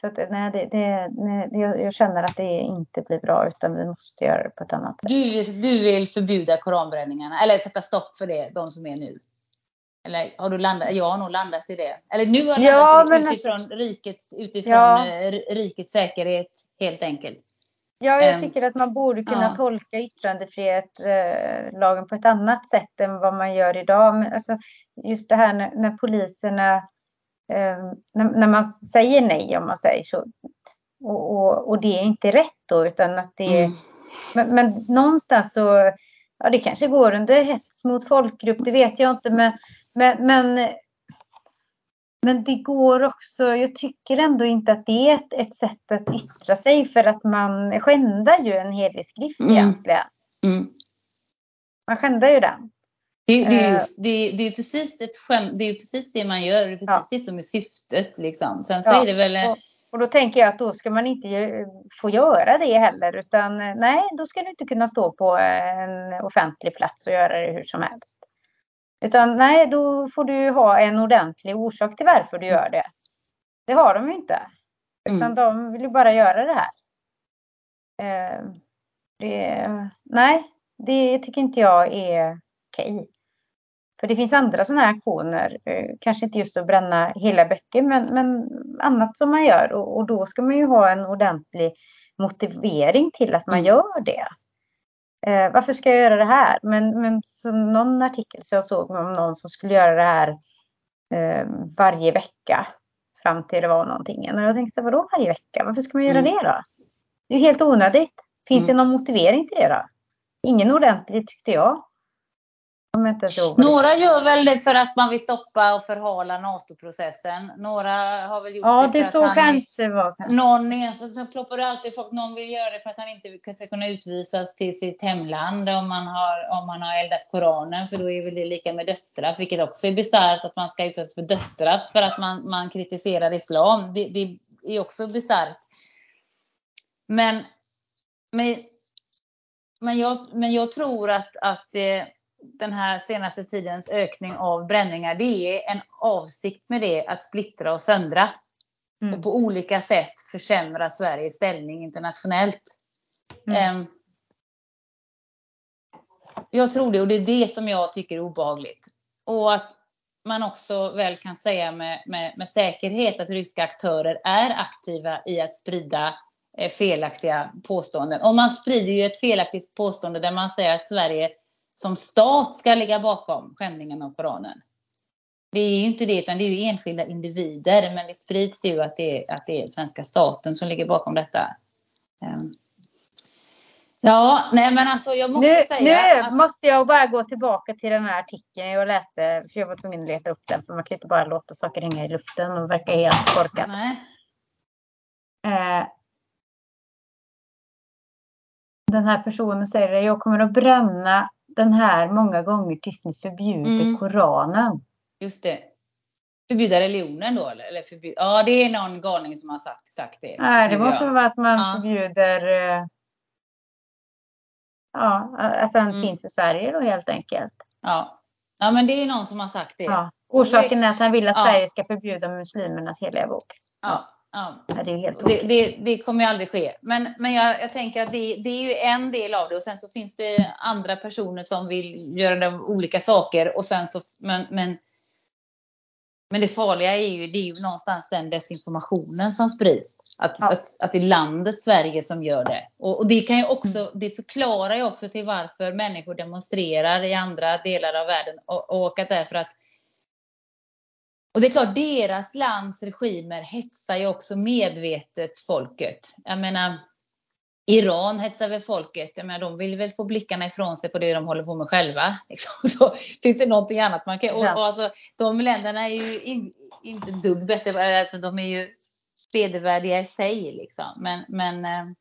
Så att, nej, det, det, nej, jag känner att det inte blir bra utan vi måste göra det på ett annat sätt. Du, du vill förbjuda koranbränningarna eller sätta stopp för det, de som är nu? Eller har du landat? Jag har nog landat i det. Eller nu har jag landat i det utifrån, alltså, rikets, utifrån ja. Eh, rikets säkerhet helt enkelt. Ja, jag tycker att man borde kunna ja. tolka yttrandefrihetslagen på ett annat sätt än vad man gör idag. Men alltså, just det här när, när poliserna, eh, när, när, man säger nej om man säger så, och, och, och det är inte rätt då, utan att det är, mm. men, men någonstans så, ja det kanske går under hets mot folkgrupp, det vet jag inte, men men, men, men det går också, jag tycker ändå inte att det är ett, ett sätt att yttra sig för att man skändar ju en helig skrift mm. egentligen. Mm. Man skändar ju den. Det, det, är det, det, är precis ett skämt, det är precis det man gör, det är precis ja. det som är syftet. Liksom. Sen så ja. är det väl... Och, och då tänker jag att då ska man inte få göra det heller, utan nej, då ska du inte kunna stå på en offentlig plats och göra det hur som helst. Utan nej, då får du ha en ordentlig orsak till varför du gör det. Det har de ju inte. Utan mm. de vill ju bara göra det här. Eh, det, nej, det tycker inte jag är okej. För det finns andra sådana här aktioner, eh, kanske inte just att bränna hela böcker, men, men annat som man gör. Och, och, då ska man ju ha en ordentlig motivering till att man mm. gör det. Eh, varför ska jag göra det här? Men, men så någon artikel så jag såg om någon som skulle göra det här eh, varje vecka fram till det var någonting. Och jag tänkte, vadå varje vecka? Varför ska man göra mm. det då? Det är ju helt onödigt. Finns mm. det någon motivering till det då? Ingen ordentlig tyckte jag. Några gör väl det för att man vill stoppa och förhala NATO-processen. Några har väl gjort ja, det för det så att han... kanske var. Någon är, så, så ploppar det alltid folk. Någon vill göra det för att han inte ska kunna utvisas till sitt hemland om man har, om man har eldat Koranen. För då är väl det lika med dödsstraff. Vilket också är bisarrt att man ska utsättas för dödsstraff för att man, man kritiserar islam. Det, det är också bisarrt. Men, men, men, jag, men jag tror att, att det den här senaste tidens ökning av bränningar, det är en avsikt med det att splittra och söndra. Mm. Och på olika sätt försämra Sveriges ställning internationellt. Mm. Um, jag tror det och det är det som jag tycker är obehagligt. Och att man också väl kan säga med, med, med säkerhet att ryska aktörer är aktiva i att sprida eh, felaktiga påståenden. Och man sprider ju ett felaktigt påstående där man säger att Sverige som stat ska ligga bakom skändningen av Koranen. Det är ju inte det, utan det är ju enskilda individer. Men det sprids ju att det är, att det är svenska staten som ligger bakom detta. Ehm. Ja, nej men alltså jag måste nu, säga. Nu att... måste jag bara gå tillbaka till den här artikeln jag läste. För jag var tvungen att leta upp den. För man kan inte bara låta saker hänga i luften och verka helt korkat. Nej. Eh, den här personen säger att jag kommer att bränna den här många gånger tills ni förbjuder mm. Koranen. Just det. Förbjuda religionen då eller? eller förbjuda... Ja, det är någon galning som har sagt, sagt det. Nej, det måste vara att man ja. förbjuder eh, Ja, att den mm. finns i Sverige då helt enkelt. Ja. ja, men det är någon som har sagt det. Ja. Orsaken är att han vill att ja. Sverige ska förbjuda muslimernas heliga bok. Ja. Ja. Det, är helt det, det, det, kommer ju aldrig ske. Men, men jag, jag tänker att det, det, är ju en del av det och sen så finns det andra personer som vill göra olika saker och sen så men, men Men det farliga är ju, det är ju någonstans den desinformationen som sprids. Att, ja. att, att det är landet Sverige som gör det. Och, och, det kan ju också, mm. det förklarar ju också till varför människor demonstrerar i andra delar av världen. Och, och att därför att och det är klart, deras lands regimer hetsar ju också medvetet folket. Jag menar, Iran hetsar väl folket. Jag menar, de vill väl få blickarna ifrån sig på det de håller på med själva. Liksom. Så finns det någonting annat man kan... Och, och alltså, de länderna är ju in, inte dugg bättre. Alltså, de är ju vedervärdiga i sig. Liksom. Men, men, eh,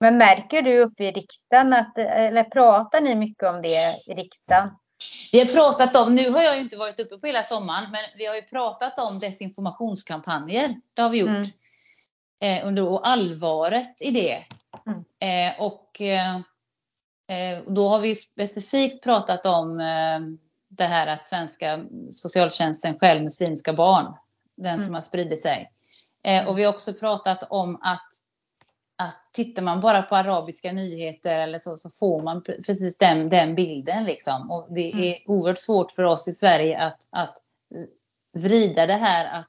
men märker du uppe i riksdagen, att, eller pratar ni mycket om det i riksdagen? Vi har pratat om, nu har jag ju inte varit uppe på hela sommaren, men vi har ju pratat om desinformationskampanjer. Det har vi gjort. Mm. Eh, under allvaret i det. Mm. Eh, och eh, då har vi specifikt pratat om det här att svenska socialtjänsten själv muslimska barn. Den mm. som har spridit sig. Och vi har också pratat om att att tittar man bara på arabiska nyheter eller så, så får man precis den, den bilden. Liksom. Och det mm. är oerhört svårt för oss i Sverige att, att vrida det här, att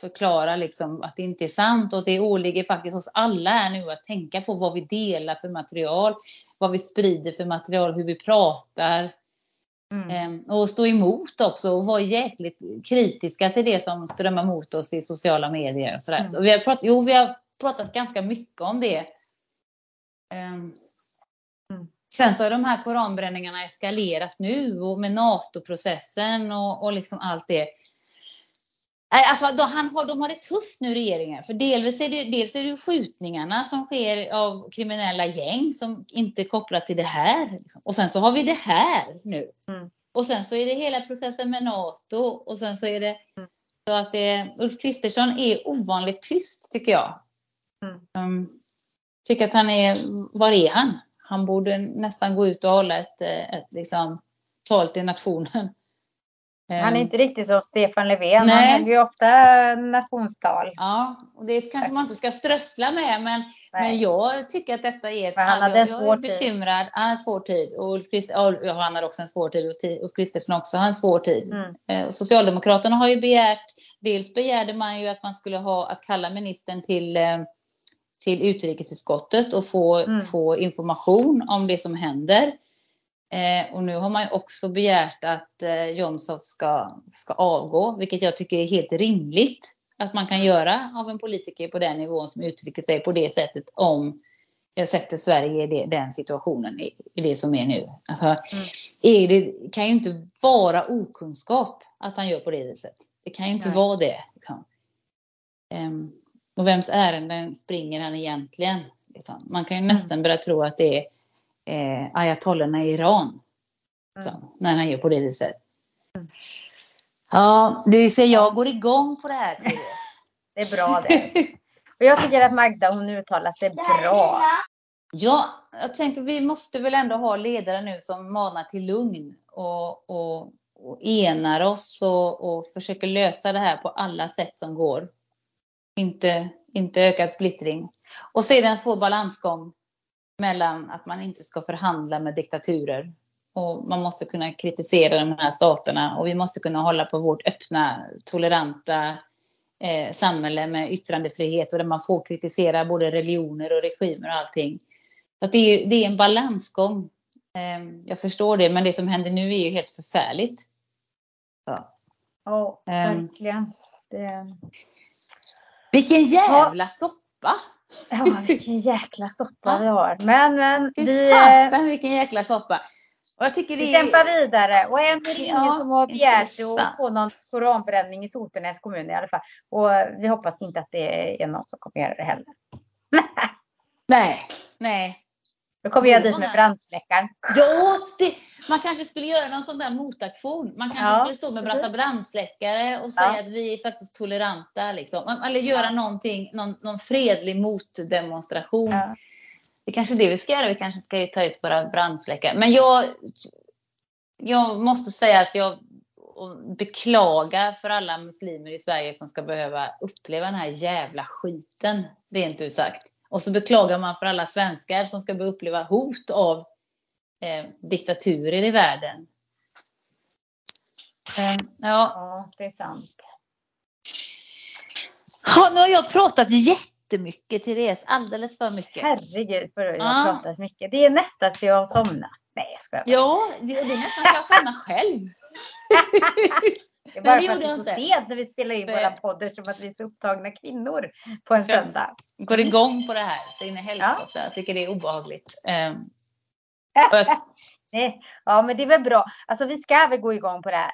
förklara liksom att det inte är sant. Och det åligger faktiskt oss alla här nu att tänka på vad vi delar för material, vad vi sprider för material, hur vi pratar. Mm. Ehm, och stå emot också och vara jäkligt kritiska till det som strömmar mot oss i sociala medier. Och sådär. Mm. Så vi, har pratat, jo, vi har pratat ganska mycket om det. Ehm, mm. Sen så har de här koranbränningarna eskalerat nu och med NATO-processen och, och liksom allt det. Alltså, de, han har, de har det tufft nu regeringen. För delvis är det, dels är det skjutningarna som sker av kriminella gäng som inte är kopplat till det här. Liksom. Och sen så har vi det här nu. Mm. Och sen så är det hela processen med NATO och sen så är det mm. så att det, Ulf Kristersson är ovanligt tyst tycker jag. Mm. Um, tycker att han är, var är han? Han borde nästan gå ut och hålla ett, ett liksom, tal till nationen. Han är inte riktigt som Stefan Löfven. Nej. Han höll ju ofta nationstal. Ja, och det kanske man inte ska strössla med. Men, men jag tycker att detta är. Men han hade en svår jag är bekymrad. Han har en svår tid. Och Ulf ja, han har också en svår tid. Och Ulf Kristersson också har en svår tid. Mm. Eh, Socialdemokraterna har ju begärt... Dels begärde man ju att man skulle ha att kalla ministern till eh, till utrikesutskottet och få, mm. få information om det som händer. Eh, och nu har man också begärt att eh, Jomshof ska, ska avgå, vilket jag tycker är helt rimligt att man kan göra av en politiker på den nivån som uttrycker sig på det sättet om jag sätter Sverige i det, den situationen, i, i, det som är nu. Alltså, mm. är det kan ju inte vara okunskap att han gör på det viset. Det kan ju inte Nej. vara det. Liksom. Um, och vems ärenden springer han egentligen? Liksom. Man kan ju mm. nästan börja tro att det är eh, ayatollorna i Iran. Liksom, mm. När han gör på det viset. Mm. Ja, du ser jag går igång på det här Det är bra det. Och jag tycker att Magda hon uttalar sig bra. Ja, jag tänker vi måste väl ändå ha ledare nu som manar till lugn och, och, och enar oss och, och försöker lösa det här på alla sätt som går inte, inte ökad splittring. Och så är det en svår balansgång mellan att man inte ska förhandla med diktaturer och man måste kunna kritisera de här staterna och vi måste kunna hålla på vårt öppna, toleranta eh, samhälle med yttrandefrihet och där man får kritisera både religioner och regimer och allting. Så det, är, det är en balansgång. Eh, jag förstår det, men det som händer nu är ju helt förfärligt. Ja, ja verkligen. Det... Vilken jävla ja. soppa! Ja, vilken jäkla soppa vi har. Men, men. Fy vi, fasen vilken jäkla soppa. Och jag tycker det vi kämpar vidare. Och än är det ingen ja, som har begärt att få någon koranbränning i Sotenäs kommun i alla fall. Och vi hoppas inte att det är någon som kommer göra det heller. nej, nej. Då kommer jag dit med brandsläckaren. Ja, det, man kanske skulle göra någon sån där motaktion. Man kanske ja, skulle stå med brassa brandsläckare och säga ja. att vi är faktiskt toleranta. Liksom. Eller göra ja. någonting, någon, någon fredlig motdemonstration. Ja. Det är kanske det vi ska göra. Vi kanske ska ta ut våra brandsläckare. Men jag, jag måste säga att jag beklagar för alla muslimer i Sverige som ska behöva uppleva den här jävla skiten, rent ut sagt. Och så beklagar man för alla svenskar som ska uppleva hot av eh, diktaturer i världen. Um, ja. ja, det är sant. Ja, nu har jag pratat jättemycket Therese, alldeles för mycket. Herregud vad jag ah. pratat mycket. Det är nästan så jag har somnat. Nej jag skojar. Ja, det, är nästan så jag somnar själv. Det är bara det för att det är så sent när vi spelar in våra poddar som att vi är så upptagna kvinnor på en söndag. Går igång på det här så in i helskotta. Ja. Jag tycker det är obehagligt. Um, Nej. Ja men det är väl bra. Alltså vi ska väl gå igång på det här.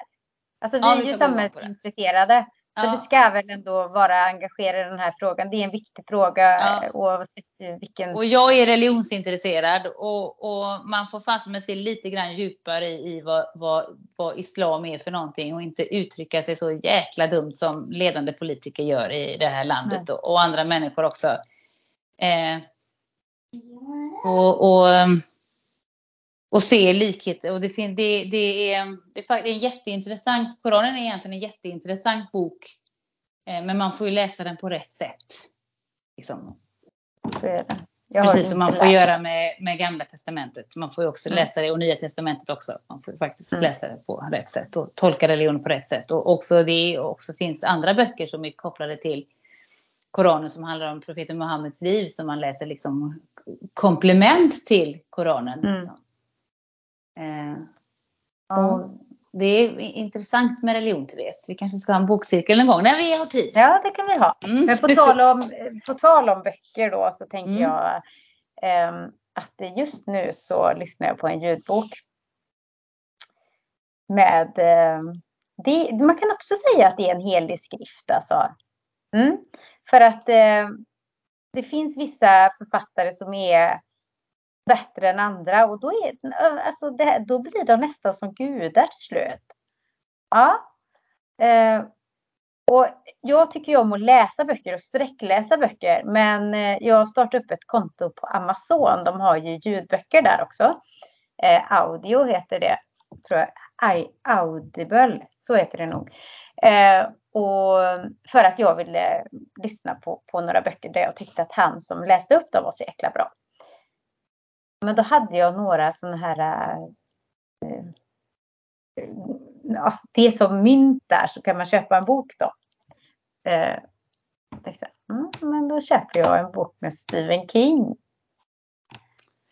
Alltså vi ja, är ju samhällsintresserade. Så ja. vi ska väl ändå vara engagerade i den här frågan. Det är en viktig fråga ja. oavsett vilken. Och jag är religionsintresserad och, och man får fast med sig lite grann djupare i vad, vad, vad, islam är för någonting och inte uttrycka sig så jäkla dumt som ledande politiker gör i det här landet och, och, andra människor också. Eh, och, och och se likheter. Och det, det, det, är, det är en jätteintressant, Koranen är egentligen en jätteintressant bok. Eh, men man får ju läsa den på rätt sätt. Liksom. Precis som man får göra med, med Gamla Testamentet. Man får ju också mm. läsa det och Nya Testamentet också. Man får faktiskt mm. läsa det på rätt sätt och tolka religionen på rätt sätt. Och också det också finns andra böcker som är kopplade till Koranen som handlar om profeten Muhammeds liv som man läser liksom komplement till Koranen. Mm. Liksom. Eh, och det är intressant med religion, Therese. Vi kanske ska ha en bokcirkel en gång när vi har tid. Ja, det kan vi ha. Mm. Men på tal, om, på tal om böcker då så tänker mm. jag eh, att just nu så lyssnar jag på en ljudbok. Med, eh, det, man kan också säga att det är en helig skrift alltså. Mm. För att eh, det finns vissa författare som är bättre än andra och då, är, alltså det, då blir de nästan som gudar till slut. Ja. Eh, och jag tycker ju om att läsa böcker och sträckläsa böcker men eh, jag startade upp ett konto på Amazon. De har ju ljudböcker där också. Eh, audio heter det. Tror jag. I, Audible, så heter det nog. Eh, och för att jag ville lyssna på, på några böcker där jag tyckte att han som läste upp dem var så jäkla bra. Men då hade jag några sådana här eh, ja, det är som mynt där så kan man köpa en bok då. Eh, mm, men då köper jag en bok med Stephen King.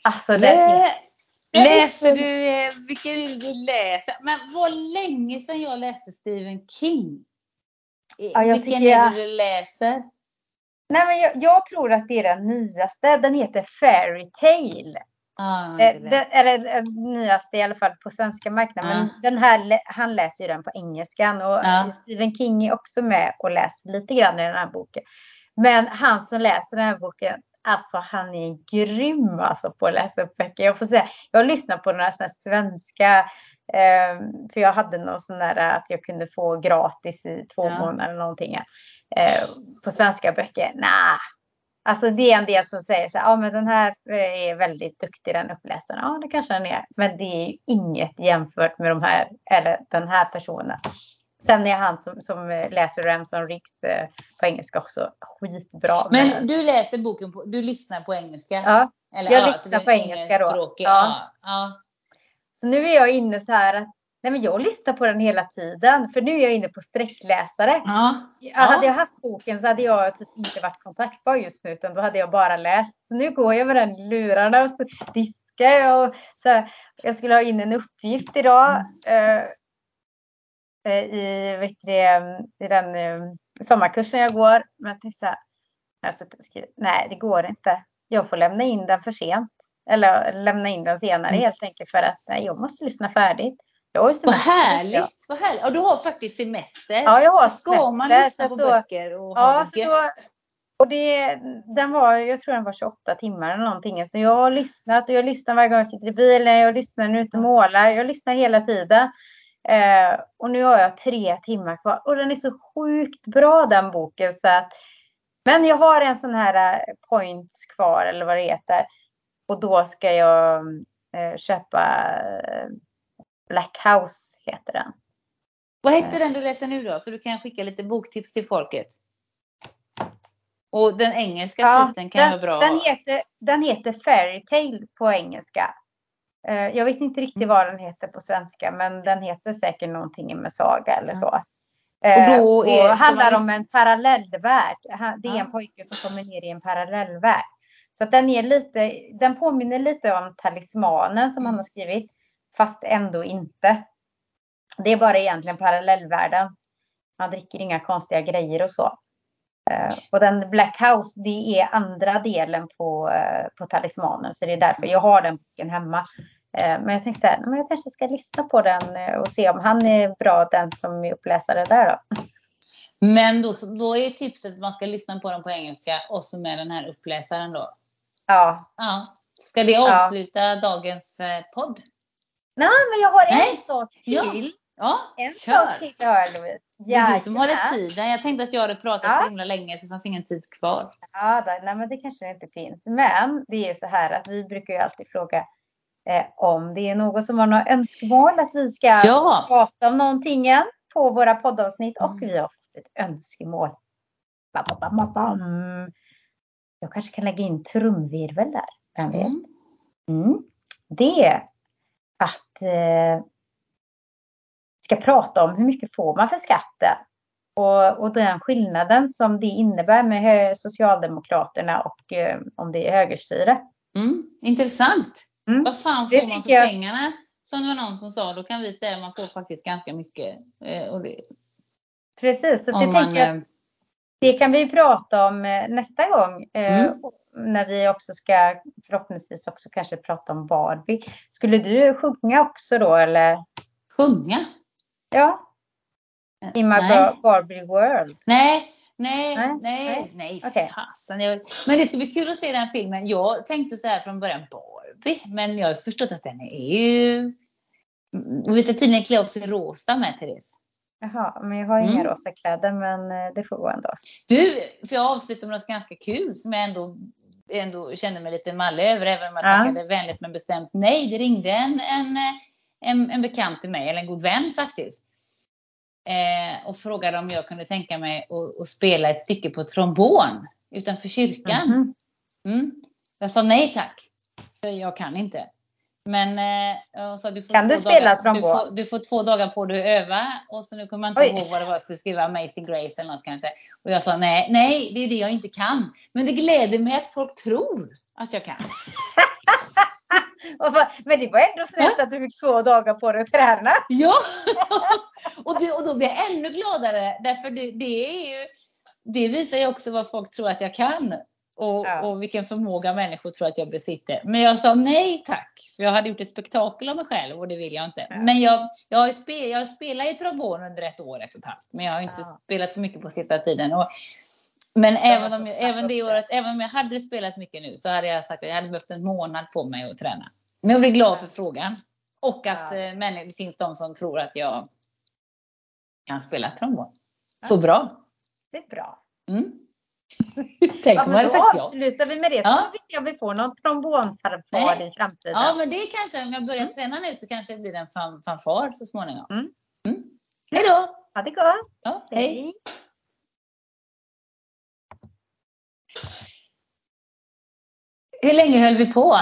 Alltså är... Läser du, eh, vilken är det du läser? Men vad länge sedan jag läste Stephen King. Ja, vilken är det du läser? Nej, men jag, jag, tror att det är den nyaste. Den heter Fairy Tale. Ah, eh, det, eller eh, nyaste i alla fall på svenska marknaden. Ah. Men den här, han läser ju den på engelskan och ah. Stephen King är också med och läser lite grann i den här boken. Men han som läser den här boken, alltså han är grym alltså på att läsa upp böcker. Jag får säga, jag har lyssnat på några sådana svenska eh, för jag hade någon sån där att jag kunde få gratis i två månader eller någonting. Eh, på svenska böcker. Nah, Alltså det är en del som säger så här, ja men den här är väldigt duktig den uppläsaren. Ja det kanske den är. Men det är ju inget jämfört med de här, eller den här personen. Sen är han som, som läser Ramson Riggs eh, på engelska också skitbra. Men, men du läser boken, på, du lyssnar på engelska? Ja, Eller, jag ja, lyssnar på engelska då. Ja. Ja, ja. Så nu är jag inne så här att Nej, men jag lyssnar på den hela tiden. För nu är jag inne på sträckläsare. Ja. Hade jag haft boken så hade jag typ inte varit kontaktbar just nu. Utan då hade jag bara läst. Så nu går jag med den lurarna och så diskar jag. Och så här, jag skulle ha in en uppgift idag. Mm. Uh, i, vet det, i den uh, sommarkursen jag går. Men jag tänkte så här, skriver, nej det går inte. Jag får lämna in den för sent. Eller lämna in den senare mm. helt enkelt för att nej, jag måste lyssna färdigt. Jag har Vad härligt! Ja. Vad härligt. Och du har faktiskt semester. Ja, jag har semester. Ska man lyssna på då, böcker och ja, ha det gött? Då, och det, den var, jag tror den var 28 timmar eller någonting. Så jag har lyssnat och jag lyssnar varje gång jag sitter i bilen. Jag lyssnar när jag är ute och målar. Jag lyssnar hela tiden. Eh, och nu har jag tre timmar kvar. Och den är så sjukt bra den boken. Så att, men jag har en sån här eh, points kvar eller vad det heter. Och då ska jag eh, köpa eh, Black House heter den. Vad heter eh. den du läser nu då? Så du kan skicka lite boktips till folket. Och den engelska ja, titeln kan den, vara bra. Den heter, den heter Fairy Tale på engelska. Eh, jag vet inte riktigt vad den heter på svenska, men den heter säkert någonting med saga eller så. Och då är, och handlar om en parallellvärld. Det är en pojke som kommer ner i en parallellvärld. Så att den, är lite, den påminner lite om talismanen som mm. han har skrivit, fast ändå inte. Det är bara egentligen parallellvärlden. Man dricker inga konstiga grejer och så. Uh, och den Black House, det är andra delen på, uh, på talismanen. Så det är därför jag har den boken hemma. Uh, men jag tänkte att jag kanske ska lyssna på den och se om han är bra, den som är uppläsare där då. Men då, då är tipset att man ska lyssna på den på engelska och så med den här uppläsaren då? Ja. ja. Ska det avsluta ja. dagens podd? Nej, men jag har en Nej. sak till. Ja, en kör. sak till har Louise. Det är du som håller tiden. Jag tänkte att jag hade pratat ja. så himla länge så det fanns ingen tid kvar. Ja, då, nej, men det kanske inte finns. Men det är så här att vi brukar ju alltid fråga eh, om det är någon som har några önskemål att vi ska ja. prata om någonting på våra poddavsnitt och mm. vi har fått ett önskemål. Bam, bam, bam, jag kanske kan lägga in trumvirvel där. Vem vet? Mm. Mm. Det eh, ska prata om hur mycket får man för skatten och, och den skillnaden som det innebär med Socialdemokraterna och eh, om det är högerstyre. Mm, intressant. Mm. Vad fan får man för jag... pengarna? Som det var någon som sa, då kan vi säga att man får faktiskt ganska mycket. Eh, och det... Precis, så det man, tänker jag, eh, det kan vi prata om eh, nästa gång. Eh, mm. När vi också ska förhoppningsvis också kanske prata om Barbie. Skulle du sjunga också då eller? Sjunga? Ja. I my Barbie World. Nej, nej, nej, nej, nej för okay. fasen. Men det ska bli kul att se den filmen. Jag tänkte så här från början Barbie, men jag har förstått att den är ju... Vi ska tydligen klä oss i rosa med Therese. Jaha, men jag har inga mm. rosa kläder men eh, det får gå ändå. Du, för jag avslutar med något ganska kul som jag ändå, ändå känner mig lite mallig över även om jag ja. tackade vänligt men bestämt nej. Det ringde en, en, en, en bekant till mig, eller en god vän faktiskt. Eh, och frågade om jag kunde tänka mig att, att, spela ett stycke på trombon utanför kyrkan. Mm. Mm. Jag sa nej tack, för jag kan inte. Men eh, så du får kan du spela dagar, trombon? Du får, du får, två dagar på dig att öva. Och så nu kommer jag inte Oj. ihåg vad det var jag skulle skriva. Amazing Grace eller något kanske. Och jag sa nej, nej, det är det jag inte kan. Men det gläder mig att folk tror att jag kan. Men det var ändå snällt att du fick två dagar på dig att träna. Ja, och, det, och då blir jag ännu gladare. Därför det, det, är ju, det visar ju också vad folk tror att jag kan. Och, ja. och, vilken förmåga människor tror att jag besitter. Men jag sa nej tack. För jag hade gjort ett spektakel av mig själv och det vill jag inte. Ja. Men jag, jag, spel, jag spelar ju trombon under ett år, ett och ett halvt. Men jag har inte ja. spelat så mycket på sista tiden. Och, men även om, även det året, även om jag hade spelat mycket nu så hade jag sagt att jag hade behövt en månad på mig att träna. Men jag blir glad för frågan. Och att. Eh, men det finns de som tror att jag kan spela trombon. Så bra. Det är bra. Mm. Tänk om ja, hade sagt ja. avslutar vi med det. Så får vi se om vi får någon trombonfarfar i framtiden. Ja, men det kanske, om jag börjar mm. träna nu så kanske det blir en fan, fanfar så småningom. Mm. Mm. Hej då! Ha det gott! Ja, hej. hej. Hur länge höll vi på?